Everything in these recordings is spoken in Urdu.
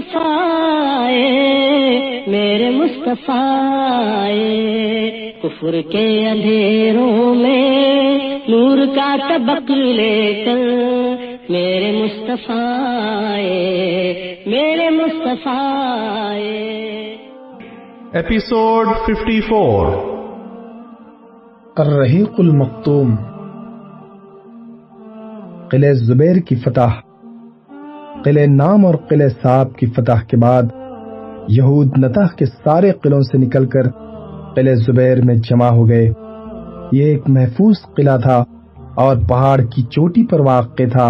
مصطفیٰ میرے مصطفیٰ آئے۔ کفر کے اندھیروں میں نور کا طبق لے کر میرے مصطفیٰ آئے، میرے مصطفیٰ۔ ایپیسوڈ 54 الرحیق المختوم قلعہ زبیر کی فتح قلعہ نام اور قلعہ صاحب کی فتح کے بعد یہود نتح کے سارے قلعوں سے نکل کر قلعہ زبیر میں جمع ہو گئے۔ یہ ایک محفوظ قلعہ تھا اور پہاڑ کی چوٹی پر واقع تھا۔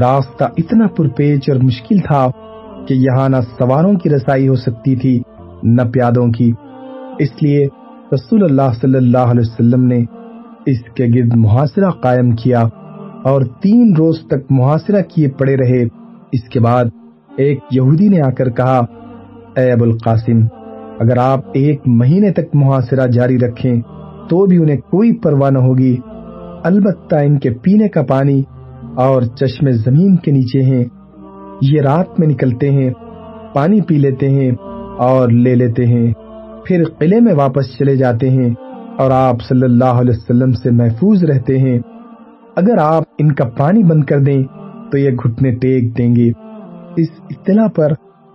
راستہ اتنا پرپیچ اور مشکل تھا کہ یہاں نہ سواروں کی رسائی ہو سکتی تھی نہ پیادوں کی۔ اس لیے رسول اللہ صلی اللہ علیہ وسلم نے اس کے گرد محاصرہ قائم کیا اور تین روز تک محاصرہ کیے پڑے رہے۔ اس کے بعد ایک یہودی نے آ کر کہا، اے ابو القاسم، اگر آپ ایک مہینے تک محاصرہ جاری رکھیں تو بھی انہیں کوئی پرواہ نہ ہوگی۔ البتہ ان کے پینے کا پانی اور چشمے زمین کے نیچے ہیں۔ یہ رات میں نکلتے ہیں، پانی پی لیتے ہیں اور لے لیتے ہیں۔ پھر قلعے میں واپس چلے جاتے ہیں اور آپ صلی اللہ علیہ وسلم سے محفوظ رہتے ہیں۔ اگر آپ ان کا پانی بند کر دیں تو یہ گھٹنے ٹیک دیں گے اس اطلاع پر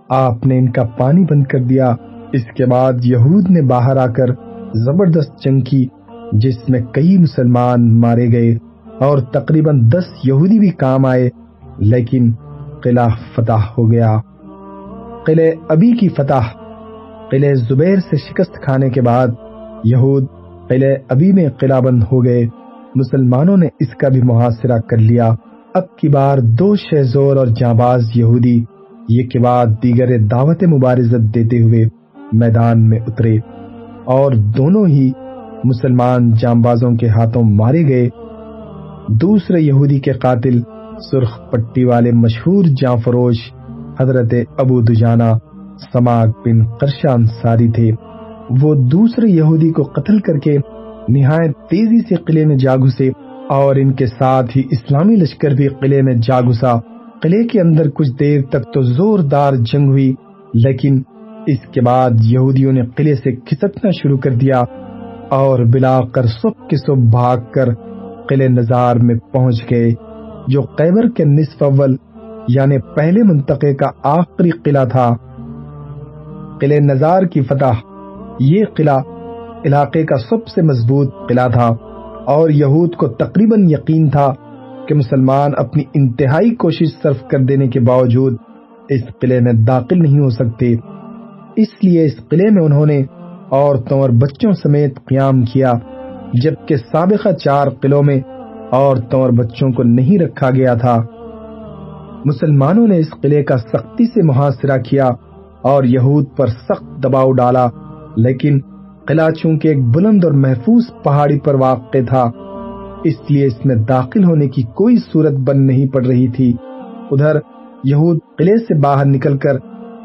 آپ نے ان کا پانی بند کر دیا۔ اس کے بعد یہود نے باہر آ کر زبردست جنگ کی، جس میں کئی مسلمان مارے گئے اور تقریباً دس یہودی بھی کام آئے، لیکن قلعہ فتح ہو گیا۔ قلعہ ابی کی فتح، قلعہ زبیر سے شکست کھانے کے بعد یہود قلعہ ابی میں قلعہ بند ہو گئے۔ مسلمانوں نے اس کا بھی محاصرہ کر لیا۔ اب کی بار دو شہزور اور جانباز یہودی یہ کے بعد دیگر دعوت مبارزت دیتے ہوئے میدان میں اترے اور دونوں ہی مسلمان جانبازوں کے ہاتھوں مارے گئے۔ دوسرے یہودی کے قاتل سرخ پٹی والے مشہور جاں فروش حضرت ابو دجانہ سماک بن قرشہ انصاری تھے۔ وہ دوسرے یہودی کو قتل کر کے نہایت تیزی سے قلعے میں جا گھسے۔ اور ان کے ساتھ ہی اسلامی لشکر بھی قلعے میں جا گھسا۔ قلعے کے اندر کچھ دیر تک تو زوردار جنگ ہوئی، لیکن اس کے بعد یہودیوں نے قلعے سے کھسکنا شروع کر دیا اور بلا کر صبح کے صبح بھاگ کر قلعہ نظار میں پہنچ گئے، جو قیبر کے نصف اول یعنی پہلے منطقے کا آخری قلعہ تھا۔ قلعہ نظار کی فتح، یہ قلعہ علاقے کا سب سے مضبوط قلعہ تھا۔ اور یہود کو تقریباً یقین تھا کہ مسلمان اپنی انتہائی کوشش صرف کر دینے کے باوجود اس قلعے میں داخل نہیں ہو سکتے۔ اس لیے اس قلعے میں انہوں نے عورتوں اور بچوں سمیت قیام کیا، جبکہ سابقہ چار قلعوں میں عورتوں اور بچوں کو نہیں رکھا گیا تھا۔ مسلمانوں نے اس قلعے کا سختی سے محاصرہ کیا اور یہود پر سخت دباؤ ڈالا، لیکن قلعہ چونکہ ایک بلند اور محفوظ پہاڑی پر واقع تھا، اس لیے اس میں داخل ہونے کی کوئی صورت بن نہیں پڑ رہی تھی۔ ادھر یہود قلعے سے باہر نکل کر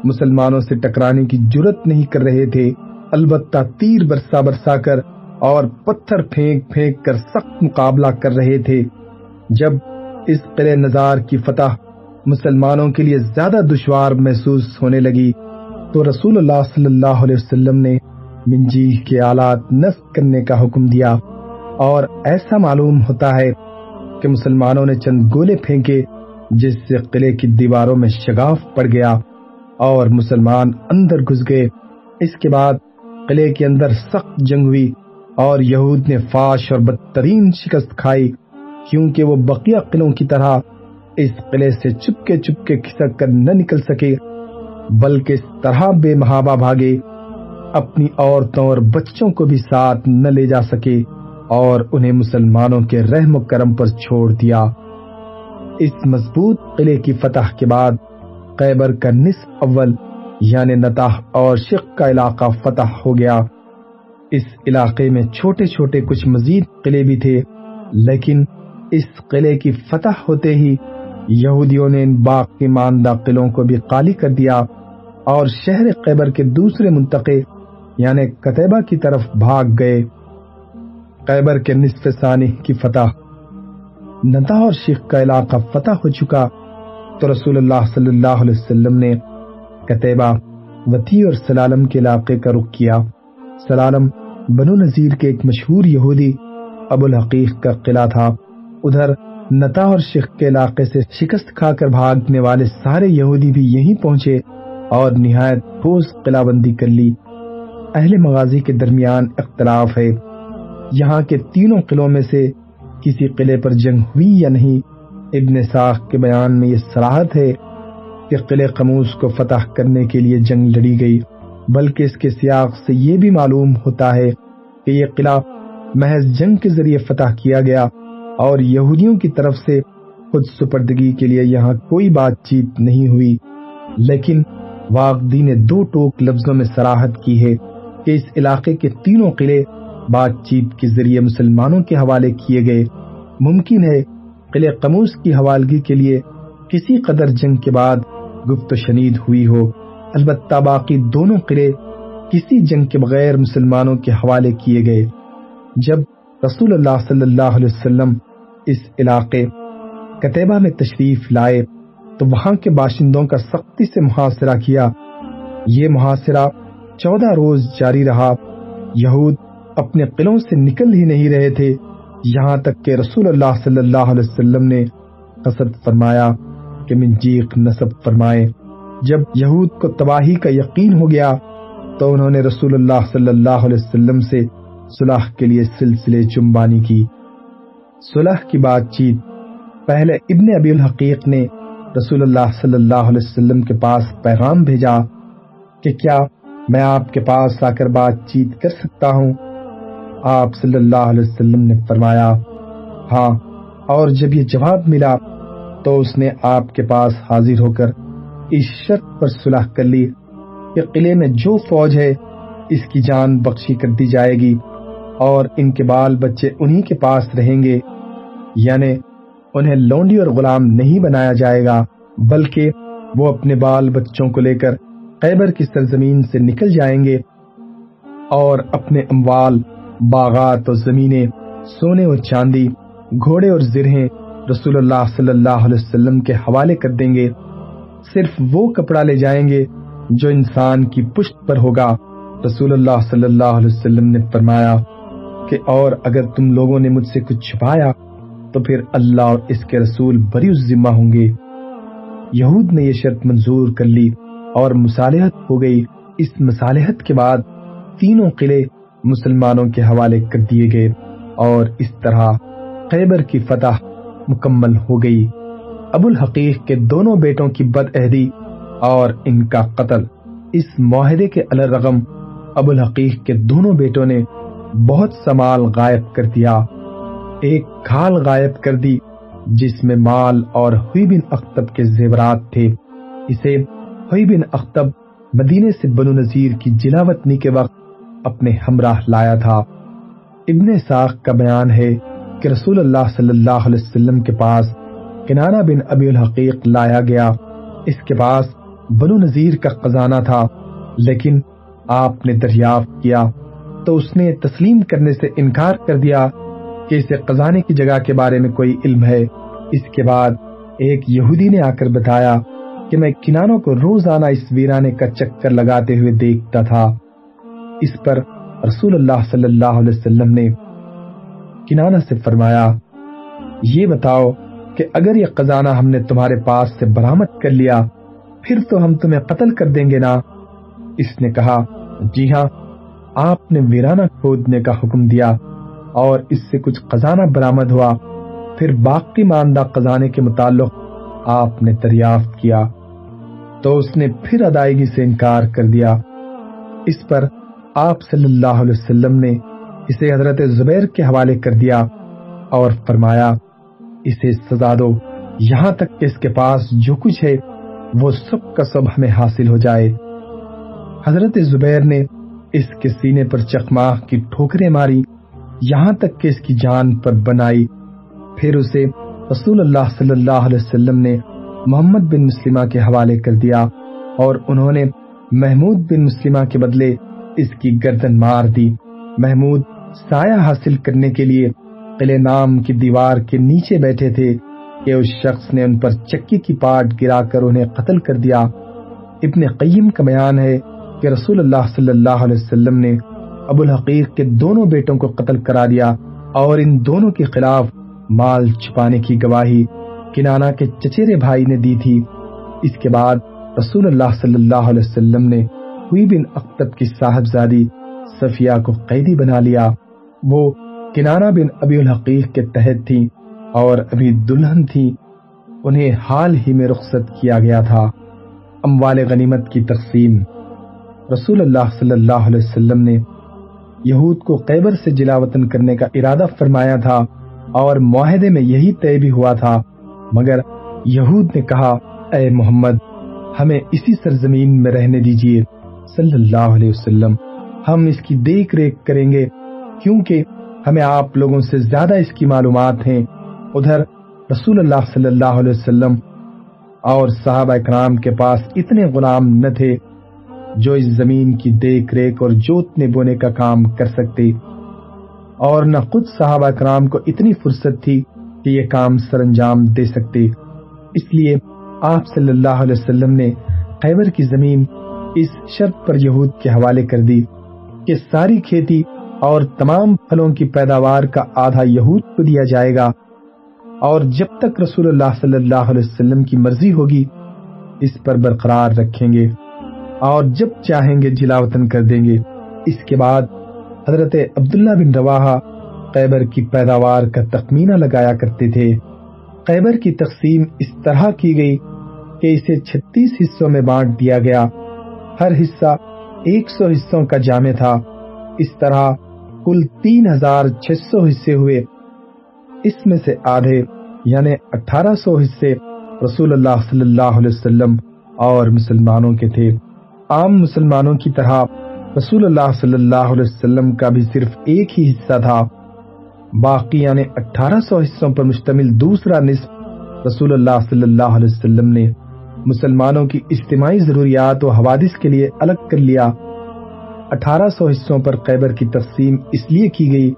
مسلمانوں سے ٹکرانے کی جرت نہیں کر رہے تھے، البتہ تیر برسا برسا کر اور پتھر پھینک پھینک کر سخت مقابلہ کر رہے تھے۔ جب اس قلعہ نظار کی فتح مسلمانوں کے لیے زیادہ دشوار محسوس ہونے لگی، تو رسول اللہ صلی اللہ علیہ وسلم نے منجی کے آلات نصب کرنے کا حکم دیا۔ اور ایسا معلوم ہوتا ہے کہ مسلمانوں نے چند گولے پھینکے جس سے قلعے کی دیواروں میں شگاف پڑ گیا اور مسلمان اندر گھس گئے۔ اس کے بعد قلعے کے اندر سخت جنگ ہوئی اور یہود نے فاش اور بدترین شکست کھائی، کیونکہ وہ بقیہ قلعوں کی طرح اس قلعے سے چپکے چپکے کھسک کر نہ نکل سکے، بلکہ اس طرح بے محابہ بھاگے۔ اپنی عورتوں اور بچوں کو بھی ساتھ نہ لے جا سکے اور انہیں مسلمانوں کے رحم و کرم پر چھوڑ دیا۔ اس مضبوط قلعے کی فتح کے بعد قیبر کا نصف اول یعنی نتاح اور شق کا علاقہ فتح ہو گیا۔ اس علاقے میں چھوٹے چھوٹے کچھ مزید قلعے بھی تھے، لیکن اس قلعے کی فتح ہوتے ہی یہودیوں نے ان باقی ماندہ قلعوں کو بھی خالی کر دیا اور شہر قیبر کے دوسرے منتقے یعنی قطبہ کی طرف بھاگ گئے۔ قیبر کے نصف ثانی کی فتح۔ نتا اور شیخ کا علاقہ فتح ہو چکا تو رسول اللہ صلی اللہ علیہ وسلم نے قطبہ وتی اور سلالم کے علاقے کا رخ کیا۔ سلالم بنو نذیر کے ایک مشہور یہودی ابو الحقیق کا قلعہ تھا۔ ادھر نتا اور شیخ کے علاقے سے شکست کھا کر بھاگنے والے سارے یہودی بھی یہیں پہنچے اور نہایت ٹھوس قلعہ بندی کر لی۔ اہل مغازی کے درمیان اختلاف ہے۔ یہاں کے تینوں قلعوں میں سے کسی قلعے پر جنگ ہوئی یا نہیں، ابن ساخ کے بیان میں یہ صلاحت ہے کہ قلعے قموس کو فتح کرنے کے لیے جنگ لڑی گئی، بلکہ اس کے سیاق سے یہ بھی معلوم ہوتا ہے کہ یہ قلعہ محض جنگ کے ذریعے فتح کیا گیا اور یہودیوں کی طرف سے خود سپردگی کے لیے یہاں کوئی بات چیت نہیں ہوئی، لیکن واقعی نے دو ٹوک لفظوں میں سراہد کی ہے۔ کہ اس علاقے کے تینوں قلعے بات چیت کے ذریعے مسلمانوں کے حوالے کیے گئے۔ ممکن ہے قلعے قموس کی حوالگی کے لیے کسی قدر جنگ کے بعد گفت و شنید ہوئی ہو۔ البتہ باقی دونوں قلعے کسی جنگ کے بغیر مسلمانوں کے حوالے کیے گئے۔ جب رسول اللہ صلی اللہ علیہ وسلم اس علاقے کتبہ میں تشریف لائے تو وہاں کے باشندوں کا سختی سے محاصرہ کیا۔ یہ محاصرہ چودہ روز جاری رہا۔ یہود اپنے قلعوں سے نکل ہی نہیں رہے تھے۔ یہاں تک کہ رسول اللہ صلی اللہ علیہ وسلم نے قصد فرمایا کہ منجیق نصب فرمائے۔ جب یہود کو تباہی کا یقین ہو گیا تو انہوں نے رسول اللہ صلی اللہ علیہ وسلم سے صلح کے لیے سلسلے چمبانی کی۔ صلح کی بات چیت پہلے ابن ابی الحقیق نے رسول اللہ صلی اللہ علیہ وسلم کے پاس پیغام بھیجا کہ کیا میں آپ کے پاس آ کر بات چیت کر سکتا ہوں۔ آپ صلی اللہ علیہ وسلم نے فرمایا ہاں اور جب یہ جواب ملا تو اس نے آپ کے پاس حاضر ہو کر اس شرط پر صلح کر لی کہ قلعے میں جو فوج ہے، اس کی جان بخشی کر دی جائے گی اور ان کے بال بچے انہی کے پاس رہیں گے۔ یعنی انہیں لونڈی اور غلام نہیں بنایا جائے گا، بلکہ وہ اپنے بال بچوں کو لے کر قیبر کی سرزمین سے نکل جائیں گے اور اپنے اموال، باغات اور زمینیں، سونے اور چاندی، گھوڑے اور زرہیں رسول اللہ صلی اللہ علیہ وسلم کے حوالے کر دیں گے۔ صرف وہ کپڑا لے جائیں گے جو انسان کی پشت پر ہوگا۔ رسول اللہ صلی اللہ علیہ وسلم نے فرمایا کہ اور اگر تم لوگوں نے مجھ سے کچھ چھپایا تو پھر اللہ اور اس کے رسول بری ذمہ ہوں گے۔ یہود نے یہ شرط منظور کر لی۔ اور مصالحت ہو گئی۔ اس مصالحت کے بعد تینوں قلعے مسلمانوں کے حوالے کر دیے گئے اور اس طرح خیبر کی فتح مکمل ہو گئی۔ ابو الحقیق کے دونوں بیٹوں کی بد عہدی اور ان کا قتل۔ اس معاہدے کے الرغم ابو الحقیق کے دونوں بیٹوں نے بہت سمال غائب کر دیا۔ ایک کھال غائب کر دی جس میں مال اور ہوئی بن اختب کے زیورات تھے۔ اسے ہوئی بن اختب مدینے سے بنو نذیر کی جلاوطنی کے وقت اپنے ہمراہ لایا تھا۔ ابن ساخ کا بیان ہے کہ رسول اللہ صلی اللہ علیہ وسلم کے پاس کنانہ بن ابی الحقیق لایا گیا۔ اس کے پاس بنو نذیر کا خزانہ تھا، لیکن آپ نے دریافت کیا تو اس نے تسلیم کرنے سے انکار کر دیا کہ اسے خزانے کی جگہ کے بارے میں کوئی علم ہے۔ اس کے بعد ایک یہودی نے آ کر بتایا کہ میں کنانوں کو روزانہ اس ویرانے کا چکر لگاتے ہوئے دیکھتا تھا۔ اس پر رسول اللہ صلی اللہ علیہ وسلم نے کنانہ سے فرمایا، یہ بتاؤ کہ اگر یہ خزانہ ہم نے تمہارے پاس سے برامد کر لیا، پھر تو ہم تمہیں قتل کر دیں گے نا؟ اس نے کہا جی ہاں آپ نے ویرانہ کھودنے کا حکم دیا اور اس سے کچھ خزانہ برامد ہوا۔ پھر باقی ماندہ خزانے کے متعلق آپ نے دریافت کیا۔ تو اس نے پھر ادائیگی سے انکار کر دیا۔ اس پر آپ صلی اللہ علیہ وسلم نے اسے حضرت زبیر کے حوالے کر دیا اور فرمایا، اسے سزا دو، یہاں تک کہ اس کے پاس جو کچھ ہے، وہ سب کا سب ہمیں حاصل ہو جائے۔ حضرت زبیر نے اس کے سینے پر چکماہ کی ٹھوکریں ماری، یہاں تک کہ اس کی جان پر بنائی۔ پھر اسے رسول اللہ صلی اللہ علیہ وسلم نے محمد بن مسلمہ کے حوالے کر دیا اور انہوں نے محمود بن مسلمہ کے بدلے اس کی گردن مار دی۔ محمود سایہ حاصل کرنے کے لیے قلعے نام کی دیوار کے نیچے بیٹھے تھے کہ اس شخص نے ان پر چکی کی پاٹ گرا کر انہیں قتل کر دیا۔ ابن قیم کا بیان ہے کہ رسول اللہ صلی اللہ علیہ وسلم نے ابو الحقیق کے دونوں بیٹوں کو قتل کرا دیا اور ان دونوں کے خلاف مال چھپانے کی گواہی کنانا کے چچیرے بھائی نے دی تھی۔ اس کے بعد رسول اللہ صلی اللہ علیہ وسلم نے ہوئی بن اختب کی صاحبزادی صفیہ کو قیدی بنا لیا۔ وہ کنانا بن ابی الحقیق کے تحت تھی اور ابھی دلہن تھی۔ انہیں حال ہی میں رخصت کیا گیا تھا۔ اموال غنیمت کی تقسیم۔ رسول اللہ صلی اللہ علیہ وسلم نے یہود کو قیبر سے جلا وطن کرنے کا ارادہ فرمایا تھا اور معاہدے میں یہی طے بھی ہوا تھا۔ مگر یہود نے کہا، اے محمد، ہمیں اسی سرزمین میں رہنے دیجیے صلی اللہ علیہ وسلم، ہم اس کی دیکھ ریکھ کریں گے، کیونکہ ہمیں آپ لوگوں سے زیادہ اس کی معلومات ہیں۔ ادھر رسول اللہ صلی اللہ علیہ وسلم اور صحابہ اکرام کے پاس اتنے غلام نہ تھے جو اس زمین کی دیکھ ریکھ اور جوتنے بونے کا کام کر سکتے، اور نہ خود صحابہ کرام کو اتنی فرصت تھی کہ یہ کام سر انجام دے سکتے۔ اس لیے آپ صلی اللہ علیہ وسلم نے خیبر کی زمین اس شرط پر یہود کے حوالے کر دی کہ ساری کھیتی اور تمام پھلوں کی پیداوار کا آدھا یہود کو دیا جائے گا۔ اور جب تک رسول اللہ صلی اللہ علیہ وسلم کی مرضی ہوگی، اس پر برقرار رکھیں گے اور جب چاہیں گے جلا وطن کر دیں گے۔ اس کے بعد حضرت عبداللہ بن رواحہ قیبر کی پیداوار کا تخمینہ لگایا کرتے تھے۔ قیبر کی تقسیم اس طرح کی گئی کہ اسے چھتیس حصوں میں بانٹ دیا گیا۔ ہر حصہ ایک سو حصوں کا جامع تھا۔ اس طرح کل تین ہزار چھ سو حصے ہوئے۔ اس میں سے آدھے یعنی اٹھارہ سو حصے رسول اللہ صلی اللہ علیہ وسلم اور مسلمانوں کے تھے۔ عام مسلمانوں کی طرح رسول اللہ صلی اللہ علیہ وسلم کا بھی صرف ایک ہی حصہ تھا۔ باقی یعنی اٹھارہ سو حصوں پر مشتمل دوسرا نصف رسول اللہ صلی اللہ علیہ وسلم نے مسلمانوں کی اجتماعی ضروریات و حوادث کے لیے الگ کر لیا۔ اٹھارہ سو حصوں پر قیبر کی تقسیم اس لیے کی گئی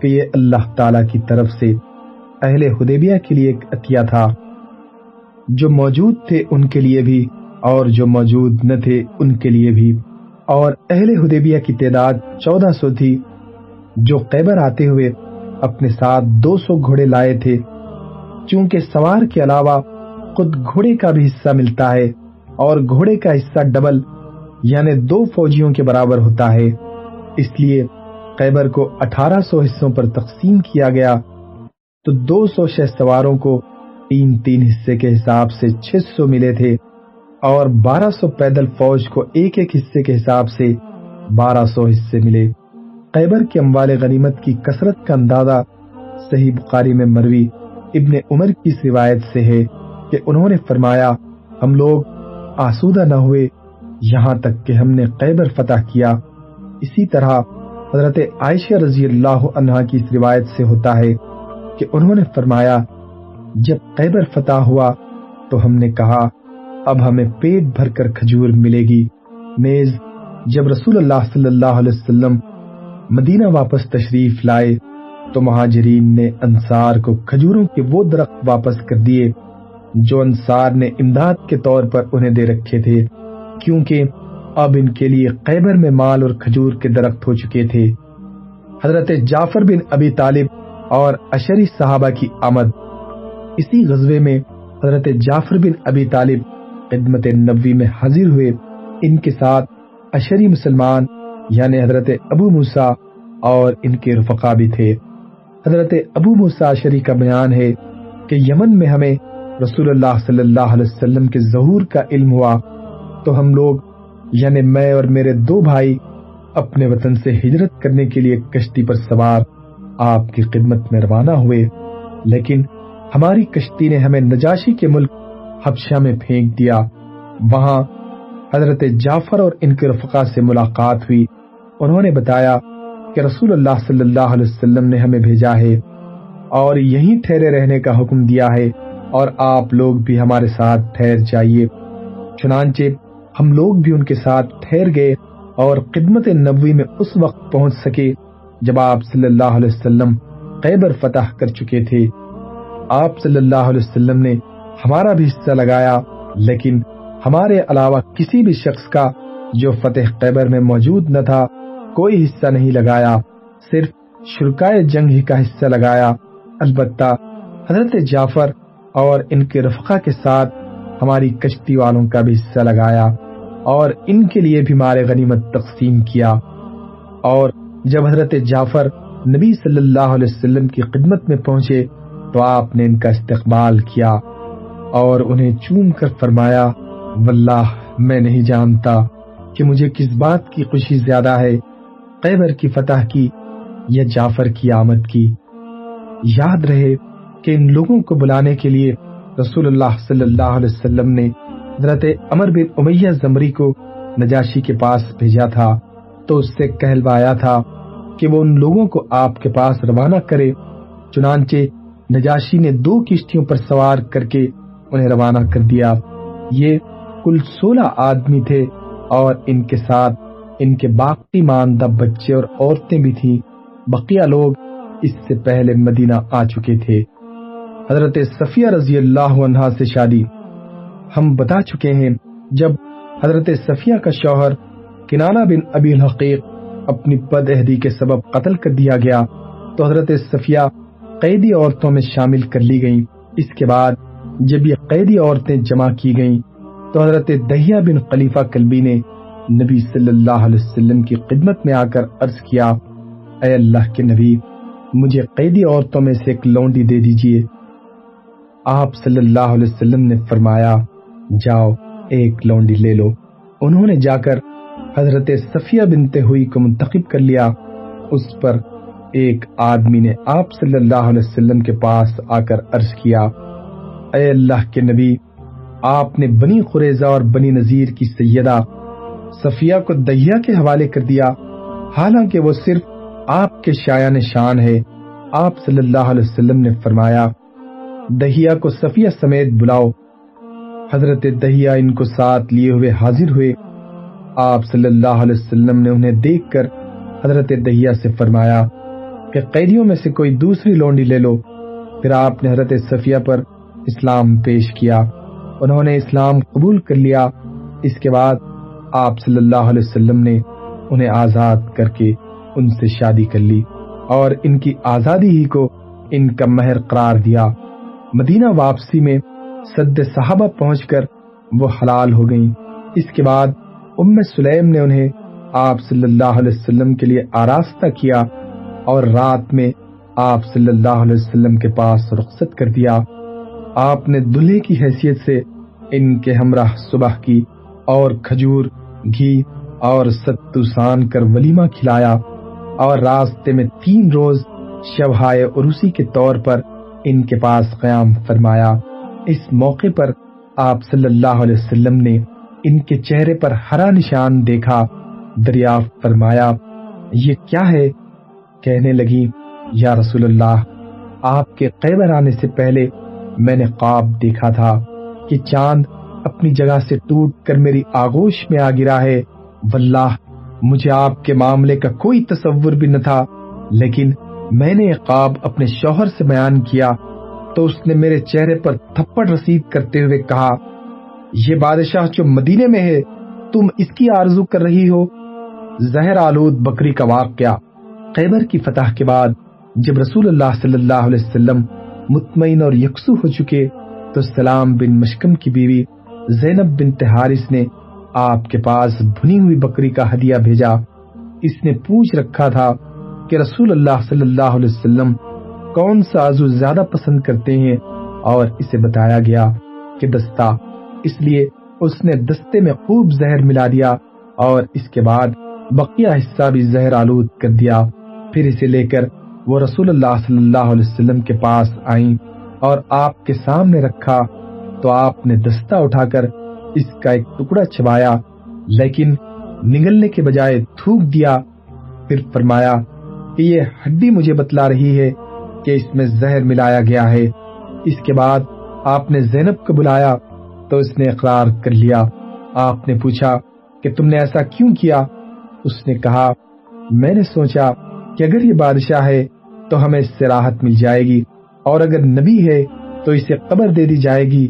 کہ یہ اللہ تعالی کی طرف سے اہل حدیبیہ کے لیے ایک عطیہ تھا۔ جو موجود تھے ان کے لیے بھی اور جو موجود نہ تھے ان کے لیے بھی۔ اور اہل حدیبیہ کی تعداد چودہ سو تھی۔ جو قیبر آتے ہوئے اپنے ساتھ دو سو گھوڑے لائے تھے۔ چونکہ سوار کے علاوہ خود گھوڑے کا بھی حصہ ملتا ہے اور گھوڑے کا حصہ ڈبل یعنی دو فوجیوں کے برابر ہوتا ہے۔ اس لیے قیبر کو اٹھارہ سو حصوں پر تقسیم کیا گیا۔ تو دو سو شہ سواروں کو تین تین حصے کے حساب سے چھ سو ملے تھے اور بارہ سو پیدل فوج کو ایک ایک حصے کے حساب سے بارہ سو حصے ملے۔ قیبر کے اموال غنیمت کی کثرت کا اندازہ صحیح بخاری میں مروی ابن عمر کی روایت سے ہے کہ انہوں نے فرمایا، ہم لوگ آسودہ نہ ہوئے، یہاں تک کہ ہم نے قیبر فتح کیا۔ اسی طرح حضرت عائشہ رضی اللہ عنہ کی اس روایت سے ہوتا ہے کہ انہوں نے فرمایا، جب قیبر فتح ہوا تو ہم نے کہا، اب ہمیں پیٹ بھر کر کھجور ملے گی۔ نیز جب رسول اللہ صلی اللہ علیہ وسلم مدینہ واپس تشریف لائے تو مہاجرین نے انصار کو کھجوروں کے وہ درخت واپس کر دیے جو انصار نے امداد کے طور پر انہیں دے رکھے تھے، کیونکہ اب ان کے لیے قیبر میں مال اور کھجور کے درخت ہو چکے تھے۔ حضرت جعفر بن ابی طالب اور اشری صحابہ کی آمد۔ اسی غزوے میں حضرت جعفر بن ابی طالب خدمت نبوی میں حاضر ہوئے۔ ان کے ساتھ اشری مسلمان یعنی حضرت ابو موسا اور ان کے رفقا بھی تھے۔ حضرت ابو موسا اشری کا بیان ہے کہ یمن میں ہمیں رسول اللہ صلی اللہ علیہ وسلم کے ظہور کا علم ہوا تو ہم لوگ یعنی میں اور میرے دو بھائی، اپنے وطن سے ہجرت کرنے کے لیے کشتی پر سوار آپ کی خدمت میں روانہ ہوئے۔ لیکن ہماری کشتی نے ہمیں نجاشی کے ملک حبشہ میں پھینک دیا۔ وہاں حضرت جعفر اور ان کے رفقا سے ملاقات ہوئی۔ انہوں نے بتایا کہ رسول اللہ صلی اللہ علیہ وسلم نے ہمیں بھیجا ہے اور یہیں ٹھہرے رہنے کا حکم دیا ہے اور آپ لوگ بھی ہمارے ساتھ ٹھہر جائیے۔ چنانچہ ہم لوگ بھی ان کے ساتھ ٹھہر گئے اور خدمت نبوی میں اس وقت پہنچ سکے جب آپ صلی اللہ علیہ وسلم خیبر فتح کر چکے تھے۔ آپ صلی اللہ علیہ وسلم نے ہمارا بھی حصہ لگایا، لیکن ہمارے علاوہ کسی بھی شخص کا جو فتح خیبر میں موجود نہ تھا کوئی حصہ نہیں لگایا، صرف شرکائے جنگ ہی کا حصہ لگایا۔ البتہ حضرت جعفر اور ان کے رفقا کے ساتھ ہماری کشتی والوں کا بھی حصہ لگایا اور ان کے لیے بھی مارے غنیمت تقسیم کیا۔ اور جب حضرت جعفر نبی صلی اللہ علیہ وسلم کی خدمت میں پہنچے تو آپ نے ان کا استقبال کیا اور انہیں چوم کر فرمایا، واللہ، میں نہیں جانتا کہ مجھے کس بات کی خوشی زیادہ ہے قیبر کی فتح کی یا جعفر کی آمد کی۔ یاد رہے کہ ان لوگوں کو بلانے کے لیے رسول اللہ صلی اللہ علیہ وسلم نے حضرت عمر بن امیہ زمری کو نجاشی کے پاس بھیجا تھا۔ تو اس سے کہلوایا تھا کہ وہ ان لوگوں کو آپ کے پاس روانہ کرے۔ چنانچہ نجاشی نے دو کشتیوں پر سوار کر کے انہیں روانہ کر دیا۔ یہ کل سولہ آدمی تھے اور ان کے ساتھ ان کے باقی ماندہ بچے اور عورتیں بھی تھیں۔ بقیہ لوگ اس سے پہلے مدینہ آ چکے تھے۔ حضرت صفیہ رضی اللہ عنہ سے شادی۔ ہم بتا چکے ہیں جب حضرت صفیہ کا شوہر کنانہ بن ابی الحقیق اپنی بد عہدی کے سبب قتل کر دیا گیا، تو حضرت صفیہ قیدی عورتوں میں شامل کر لی گئیں۔ اس کے بعد جب یہ قیدی عورتیں جمع کی گئیں، تو حضرت دہیا بن خلیفہ کلبی نے نبی صلی اللہ علیہ وسلم کی خدمت میں آ کر عرض کیا، اے اللہ کے نبی، مجھے قیدی عورتوں میں سے ایک لونڈی دے دیجیے۔ آپ صلی اللہ علیہ وسلم نے فرمایا، جاؤ، ایک لونڈی لے لو۔ انہوں نے جا کر حضرت صفیہ بنتے ہوئی کو منتخب کر لیا۔ اس پر ایک آدمی نے آپ صلی اللہ علیہ وسلم کے پاس آ کر عرض کیا، اے اللہ کے نبی، آپ نے بنی خریزہ اور بنی نذیر کی سیدہ صفیہ کو دہیا کے حوالے کر دیا۔ حالانکہ وہ صرف آپ کے شایان شان ہے۔ آپ صلی اللہ علیہ وسلم نے فرمایا، دہیا کو صفیہ سمیت بلاؤ۔ حضرت دہیا ان کو ساتھ لیے ہوئے حاضر ہوئے۔ آپ صلی اللہ علیہ وسلم نے انہیں دیکھ کر حضرت دہیا سے فرمایا کہ قیدیوں میں سے کوئی دوسری لونڈی لے لو۔ پھر آپ نے حضرت صفیہ پر اسلام پیش کیا۔ انہوں نے اسلام قبول کر لیا۔ اس کے بعد آپ صلی اللہ علیہ وسلم نے انہیں آزاد کر کے ان سے شادی کر لی اور ان کی آزادی ہی کو ان کا مہر قرار دیا۔ مدینہ واپسی میں صد صحابہ پہنچ کر وہ حلال ہو گئیں۔ اس کے بعد ام سلیم نے انہیں آپ صلی اللہ علیہ وسلم کے لیے آراستہ کیا اور رات میں آپ صلی اللہ علیہ وسلم کے پاس رخصت کر دیا۔ آپ نے دلہے کی حیثیت سے ان کے ہمراہ صبح کی اور کھجور گھی اور ستو سان کر ولیمہ کھلایا اور راستے میں تین روز شبہائے عروسی کے طور پر ان کے پاس قیام فرمایا۔ اس موقع پر آپ صلی اللہ علیہ وسلم نے ان کے چہرے پر ہرا نشان دیکھا دریافت فرمایا، یہ کیا ہے؟ کہنے لگی، یا رسول اللہ، آپ کے قیبر آنے سے پہلے میں نے خواب دیکھا تھا کہ چاند اپنی جگہ سے ٹوٹ کر میری آگوش میں آ گرا ہے۔ واللہ، مجھے آپ کے معاملے کا کوئی تصور بھی نہ تھا، لیکن میں نے خواب اپنے شوہر سے بیان کیا تو اس نے میرے چہرے پر تھپڑ رسید کرتے ہوئے کہا، یہ بادشاہ جو مدینے میں ہے، تم اس کی آرزو کر رہی ہو؟ زہر آلود بکری کا واقعہ خیبر کی فتح کے بعد جب رسول اللہ صلی اللہ علیہ وسلم مطمئن اور یکسو ہو چکے تو سلام بن مشکم کی بیوی زینب بن تہارس نے آپ کے پاس بھنی ہوئی بکری کا ہدیہ بھیجا۔ اس نے پوچھ رکھا تھا کہ رسول اللہ صلی اللہ علیہ وسلم کون سا عزو زیادہ پسند کرتے ہیں اور اسے بتایا گیا کہ دستہ۔ اس لیے اس نے دستے میں خوب زہر ملا دیا اور اس کے بعد بقیہ حصہ بھی زہر آلود کر دیا۔ پھر اسے لے کر وہ رسول اللہ صلی اللہ علیہ وسلم کے پاس آئیں اور آپ کے سامنے رکھا تو آپ نے دستہ اٹھا کر اس کا ایک ٹکڑا چبایا لیکن نگلنے کے بجائے تھوک دیا۔ پھر فرمایا کہ یہ ہڈی مجھے بتلا رہی ہے کہ اس میں زہر ملایا گیا ہے۔ اس کے بعد آپ نے زینب کو بلایا تو اس نے اقرار کر لیا۔ آپ نے پوچھا کہ تم نے ایسا کیوں کیا؟ اس نے کہا، میں نے سوچا کہ اگر یہ بادشاہ ہے تو ہمیں اس سے راحت مل جائے گی اور اگر نبی ہے تو اسے قبر دے دی جائے گی۔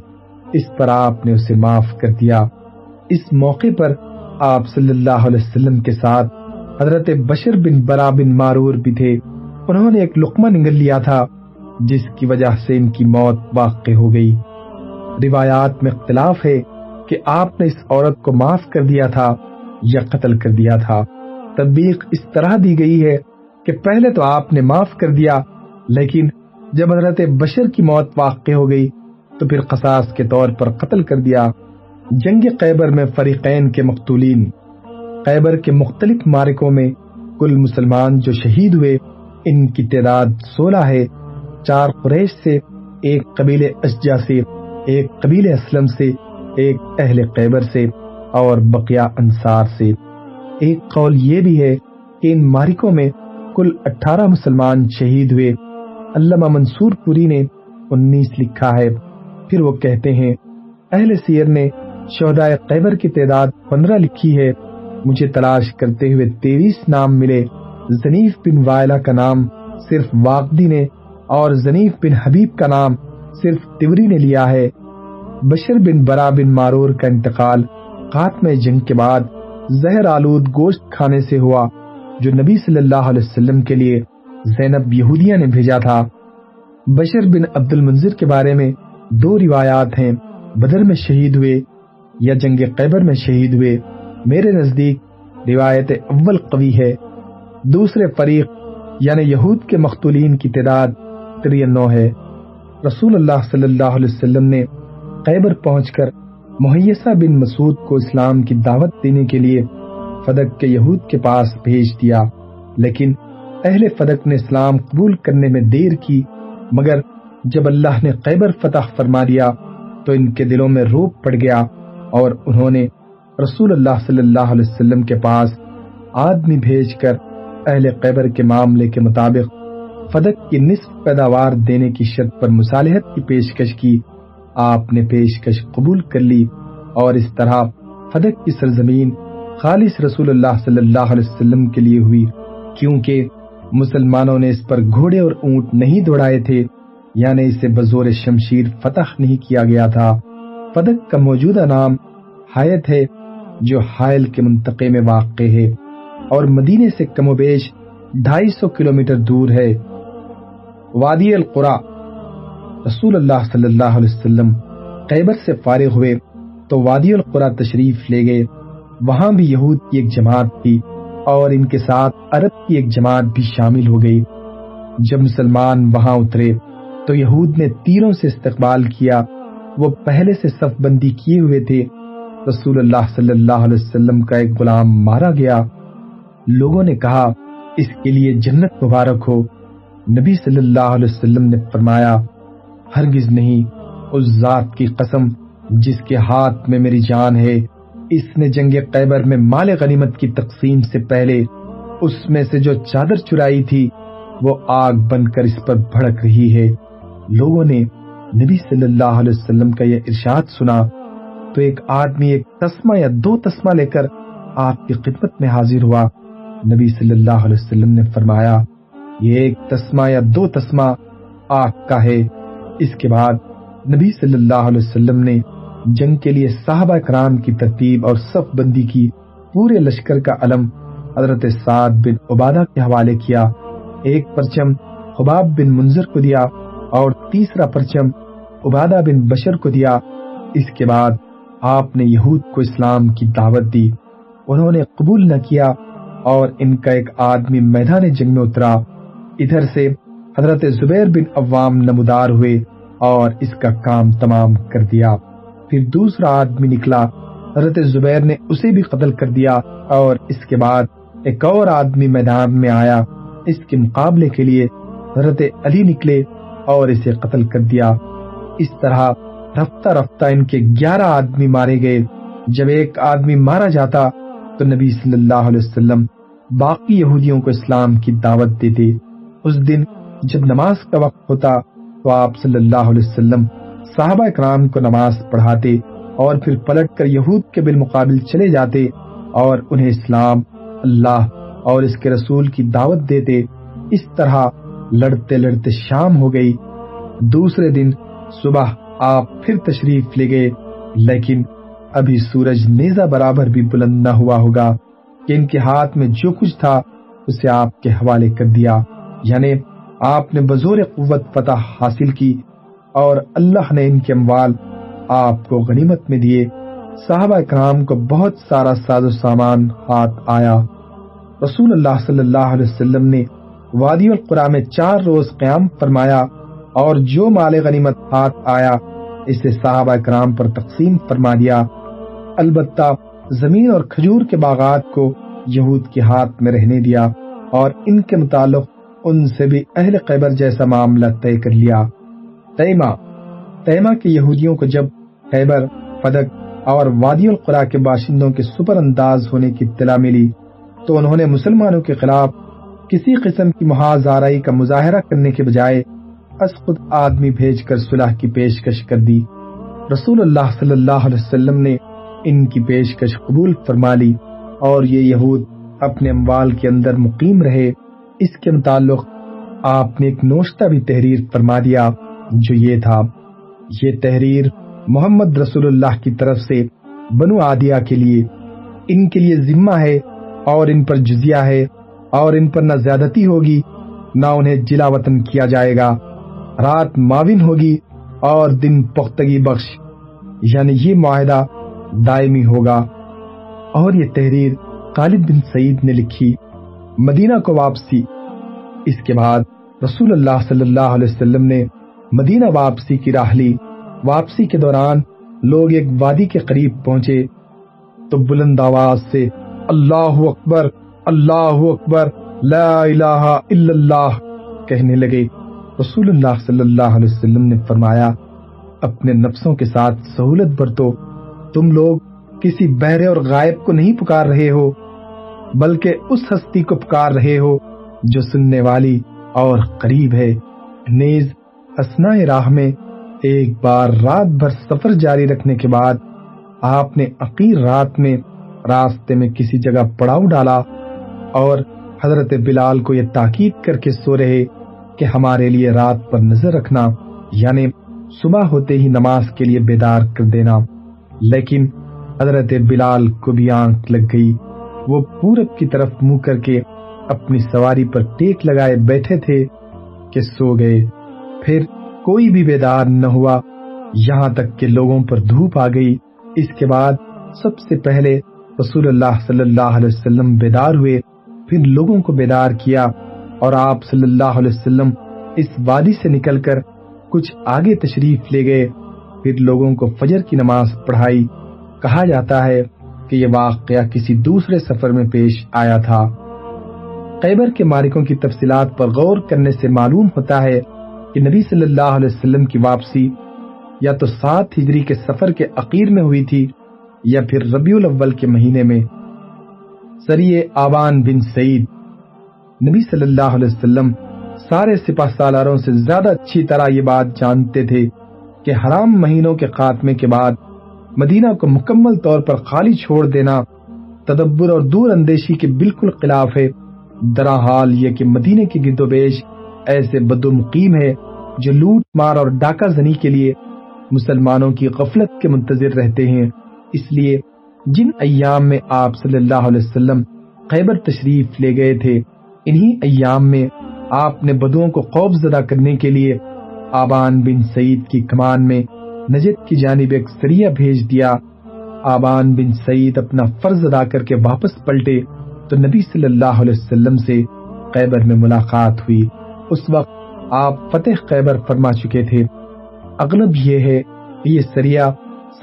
اس پر آپ نے اسے معاف کر دیا۔ اس موقع پر آپ صلی اللہ علیہ وسلم کے ساتھ حضرت بشر بن برا بن مارور بھی تھے۔ انہوں نے ایک لقمہ نگل لیا تھا، جس کی وجہ سے ان کی موت واقع ہو گئی۔ روایات میں اختلاف ہے کہ آپ نے اس عورت کو معاف کر دیا تھا یا قتل کر دیا تھا۔ تبیق اس طرح دی گئی ہے کہ پہلے تو آپ نے معاف کر دیا، لیکن جب حضرت بشر کی موت واقع ہو گئی تو پھر قصاص کے طور پر قتل کر دیا۔ جنگ قیبر میں فریقین کے مقتولین، قیبر کے مختلف مارکوں میں کل مسلمان جو شہید ہوئے، ان کی تعداد سولہ ہے۔ چار قریش سے ایک قبیل اشجا سے، ایک قبیل اسلم سے، ایک اہل قیبر سے اور بقیہ انصار سے۔ ایک قول یہ بھی ہے کہ ان مارکوں میں کل اٹھارہ مسلمان شہید ہوئے۔ علامہ منصور پوری نے انیس لکھا ہے۔ پھر وہ کہتے ہیں، اہل سیر نے شہدائے قیبر کی تعداد پندرہ لکھی ہے۔ مجھے تلاش کرتے ہوئے تیئیس نام ملے۔ زنیف بن وائلہ کا نام صرف واقدی نے اور زنیف بن حبیب کا نام صرف تیوری نے لیا ہے۔ بشر بن برا بن مارور کا انتقال خاتمہ جنگ کے بعد زہر آلود گوشت کھانے سے ہوا، جو نبی صلی اللہ علیہ وسلم کے لیے زینب یہودیہ نے بھیجا تھا۔ بشر بن عبد المنظر کے بارے میں دو روایات ہیں۔ بدر میں شہید ہوئے یا جنگ قیبر میں شہید ہوئے۔ میرے نزدیک روایت اول قوی ہے۔ دوسرے فریق یعنی یہود کے مختولین کی تعداد ترینو ہے۔ رسول اللہ صلی اللہ علیہ وسلم نے قیبر پہنچ کر محیسہ بن مسعود کو اسلام کی دعوت دینے کے لیے فدق کے یہود کے پاس بھیج دیا، لیکن اہل فدق نے اسلام قبول کرنے میں دیر کی، مگر جب اللہ نے قیبر فتح فرما دیا تو ان کے دلوں میں روپ پڑ گیا اور انہوں نے رسول اللہ صلی اللہ علیہ وسلم کے پاس آدمی بھیج کر اہل قیبر کے معاملے کے مطابق فدق کی نصف پیداوار دینے کی شرط پر مصالحت کی پیشکش کی آپ نے پیشکش قبول کر لی اور اس طرح فدق کی سرزمین خالص رسول اللہ صلی اللہ علیہ وسلم کے لیے ہوئی کیونکہ مسلمانوں نے اس پر گھوڑے اور اونٹ نہیں دوڑائے تھے یعنی اسے بزور شمشیر فتح نہیں کیا گیا تھا۔ فدق کا موجودہ نام حایت ہے، جو حائل کے منطقے میں واقع ہے اور مدینے سے کم و بیش ڈھائی سو کلومیٹر دور ہے۔ وادی القرا، رسول اللہ صلی اللہ علیہ وسلم قیبر سے فارغ ہوئے تو وادی القرا تشریف لے گئے۔ وہاں بھی یہود کی ایک جماعت تھی اور ان کے ساتھ عرب کی ایک جماعت بھی شامل ہو گئی۔ جب مسلمان وہاں اترے تو یہود نے تیروں سے استقبال کیا۔ وہ پہلے سے صف بندی کیے ہوئے تھے۔ رسول اللہ صلی اللہ علیہ وسلم کا ایک غلام مارا گیا۔ لوگوں نے کہا، اس کے لیے جنت مبارک ہو۔ نبی صلی اللہ علیہ وسلم نے فرمایا، ہرگز نہیں، اس ذات کی قسم جس کے ہاتھ میں میری جان ہے، اس نے جنگ قیبر میں مال غنیمت کی تقسیم سے پہلے اس میں سے جو چادر چرائی تھی، وہ آگ بن کر اس پر بھڑک رہی ہے۔ لوگوں نے نبی صلی اللہ علیہ وسلم کا یہ ارشاد سنا تو ایک آدمی ایک تسمہ یا دو تسمہ لے کر آپ کی خدمت میں حاضر ہوا۔ نبی صلی اللہ علیہ وسلم نے فرمایا، یہ ایک تسمہ یا دو تسمہ آگ کا ہے۔ اس کے بعد نبی صلی اللہ علیہ وسلم نے جنگ کے لیے صحابہ کرام کی ترتیب اور صف بندی کی پورے لشکر کا علم حضرت سعد بن عبادہ کے حوالے کیا۔ ایک پرچم حباب بن منظر کو دیا۔ اور تیسرا پرچم عبادہ بن بشر کو دیا۔ اس کے بعد آپ نے یہود کو اسلام کی دعوت دی۔ انہوں نے قبول نہ کیا اور ان کا ایک آدمی میدان جنگ میں اترا۔ ادھر سے حضرت زبیر بن عوام نمودار ہوئے اور اس کا کام تمام کر دیا۔ پھر دوسرا آدمی نکلا۔ حضرت زبیر نے اسے بھی قتل کر دیا اور اس کے بعد ایک اور آدمی میدان میں آیا۔ اس کے مقابلے کے لیے حضرت علی نکلے۔ اور اسے قتل کر دیا۔ اس طرح رفتہ رفتہ ان کے گیارہ آدمی مارے گئے۔ جب ایک آدمی مارا جاتا تو نبی صلی اللہ علیہ وسلم باقی یہودیوں کو اسلام کی دعوت دیتے۔ اس دن جب نماز کا وقت ہوتا تو آپ صلی اللہ علیہ وسلم صحابہ اکرام کو نماز پڑھاتے اور پھر پلٹ کر یہود کے بالمقابل چلے جاتے اور انہیں اسلام، اللہ اور اس کے رسول کی دعوت دیتے۔ اس طرح لڑتے لڑتے شام ہو گئی۔ دوسرے دن صبح آپ پھر تشریف لے گئے، لیکن ابھی سورج نیزہ برابر بھی بلند نہ ہوا ہوگا۔ کہ ان کے ہاتھ میں جو کچھ تھا، اسے آپ کے حوالے کر دیا۔ یعنی آپ نے بزور قوت فتح حاصل کی اور اللہ نے ان کے اموال آپ کو غنیمت میں دیے۔ صحابہ کرام کو بہت سارا ساز و سامان ہاتھ آیا۔ رسول اللہ صلی اللہ علیہ وسلم نے وادی القرآن میں چار روز قیام فرمایا اور جو مال غنیمت ہاتھ آیا اسے صحابہ کرام پر تقسیم فرما دیا۔ البتہ زمین اور کھجور کے باغات کو یہود کے ہاتھ میں رہنے دیا اور ان کے متعلق ان سے بھی اہل قیبر جیسا معاملہ طے کر لیا۔ تیما تیما کے یہودیوں کو جب خیبر، فدق اور وادی القرا کے باشندوں کے سپر انداز ہونے کی اطلاع ملی تو انہوں نے مسلمانوں کے خلاف کسی قسم کی محاذ آرائی کا مظاہرہ کرنے کے بجائے خود آدمی بھیج کر صلح کی پیشکش کر دی۔ رسول اللہ صلی اللہ علیہ وسلم نے ان کی پیشکش قبول فرما لی اور یہ یہود اپنے اموال کے اندر مقیم رہے۔ اس کے متعلق آپ نے ایک نوشتہ بھی تحریر فرما دیا جو یہ تھا۔ یہ تحریر محمد رسول اللہ کی طرف سے بنو عادیہ کے لیے ان کے لیے ذمہ ہے اور ان پر جزیہ ہے۔ اور ان پر نہ زیادتی ہوگی، نہ انہیں جلا وطن کیا جائے گا۔ رات معاون ہوگی اور دن پختگی بخش یعنی یہ معاہدہ دائمی ہوگا۔ اور یہ تحریر خالد بن سعید نے لکھی مدینہ کو واپسی۔ اس کے بعد رسول اللہ صلی اللہ علیہ وسلم نے مدینہ واپسی کی راہ لی۔ واپسی کے دوران لوگ ایک وادی کے قریب پہنچے۔ تو بلند آواز سے اللہ اکبر۔ اللہ اکبر، لا الہ الا اللہ کہنے لگے۔ رسول اللہ صلی اللہ علیہ وسلم نے فرمایا، اپنے نفسوں کے ساتھ سہولت برتو۔ تم لوگ کسی بہرے اور غائب کو نہیں پکار رہے ہو، بلکہ اس ہستی کو پکار رہے ہو جو سننے والی اور قریب ہے۔ نیز اسنا راہ میں ایک بار رات بھر سفر جاری رکھنے کے بعد آپ نے عقیر رات میں راستے میں کسی جگہ پڑاؤ ڈالا۔ اور حضرت بلال کو یہ تاکید کر کے سو رہے کہ ہمارے لیے رات پر نظر رکھنا یعنی صبح ہوتے ہی نماز کے لیے بیدار کر دینا۔ لیکن حضرت بلال کو بھی آنکھ لگ گئی۔ وہ پورب کی طرف منہ کر کے اپنی سواری پر ٹیک لگائے بیٹھے تھے کہ سو گئے۔ پھر کوئی بھی بیدار نہ ہوا۔ یہاں تک کہ لوگوں پر دھوپ آ گئی۔ اس کے بعد سب سے پہلے رسول اللہ صلی اللہ علیہ وسلم بیدار ہوئے۔ پھر لوگوں کو بیدار کیا اور آپ صلی اللہ علیہ وسلم اس وادی سے نکل کر کچھ آگے تشریف لے گئے۔ پھر لوگوں کو فجر کی نماز پڑھائی۔ کہا جاتا ہے کہ یہ واقعہ کسی دوسرے سفر میں پیش آیا تھا۔ قیبر کے مالکوں کی تفصیلات پر غور کرنے سے معلوم ہوتا ہے کہ نبی صلی اللہ علیہ وسلم کی واپسی یا تو سات ہجری کے سفر کے عقیر میں ہوئی تھی یا پھر ربیع الاول کے مہینے میں سریے آبان بن سعید۔ نبی صلی اللہ علیہ وسلم سارے سپاہ سالاروں سے زیادہ اچھی طرح یہ بات جانتے تھے کہ حرام مہینوں کے خاتمے کے بعد مدینہ کو مکمل طور پر خالی چھوڑ دینا تدبر اور دور اندیشی کے بالکل خلاف ہے۔ درا حال یہ کہ مدینے کی گرد و بیش ایسے بد و مقیم ہے جو لوٹ مار اور ڈاکہ زنی کے لیے مسلمانوں کی غفلت کے منتظر رہتے ہیں۔ اس لیے جن ایام میں آپ صلی اللہ علیہ وسلم خیبر تشریف لے گئے تھے، انہی ایام میں آپ نے بدوؤں کو خوف زدہ کرنے کے لیے آبان بن سعید کی کمان میں نجد کی جانب ایک سریہ بھیج دیا۔ آبان بن سعید اپنا فرض ادا کر کے واپس پلٹے تو نبی صلی اللہ علیہ وسلم سے قیبر میں ملاقات ہوئی۔ اس وقت آپ فتح قیبر فرما چکے تھے۔ اغلب یہ ہے کہ یہ سریا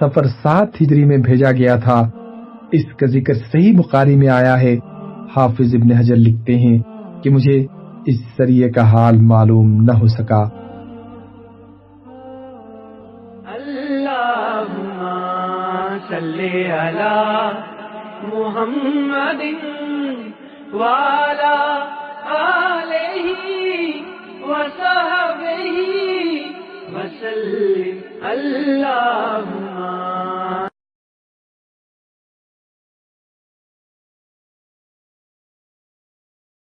سفر سات ہجری میں بھیجا گیا تھا۔ اس کا ذکر صحیح بخاری میں آیا ہے۔ حافظ ابن حجر لکھتے ہیں کہ مجھے اس سریے کا حال معلوم نہ ہو سکا۔ صلی علی محمد والا آلہ وصحبہ وسلم اللہ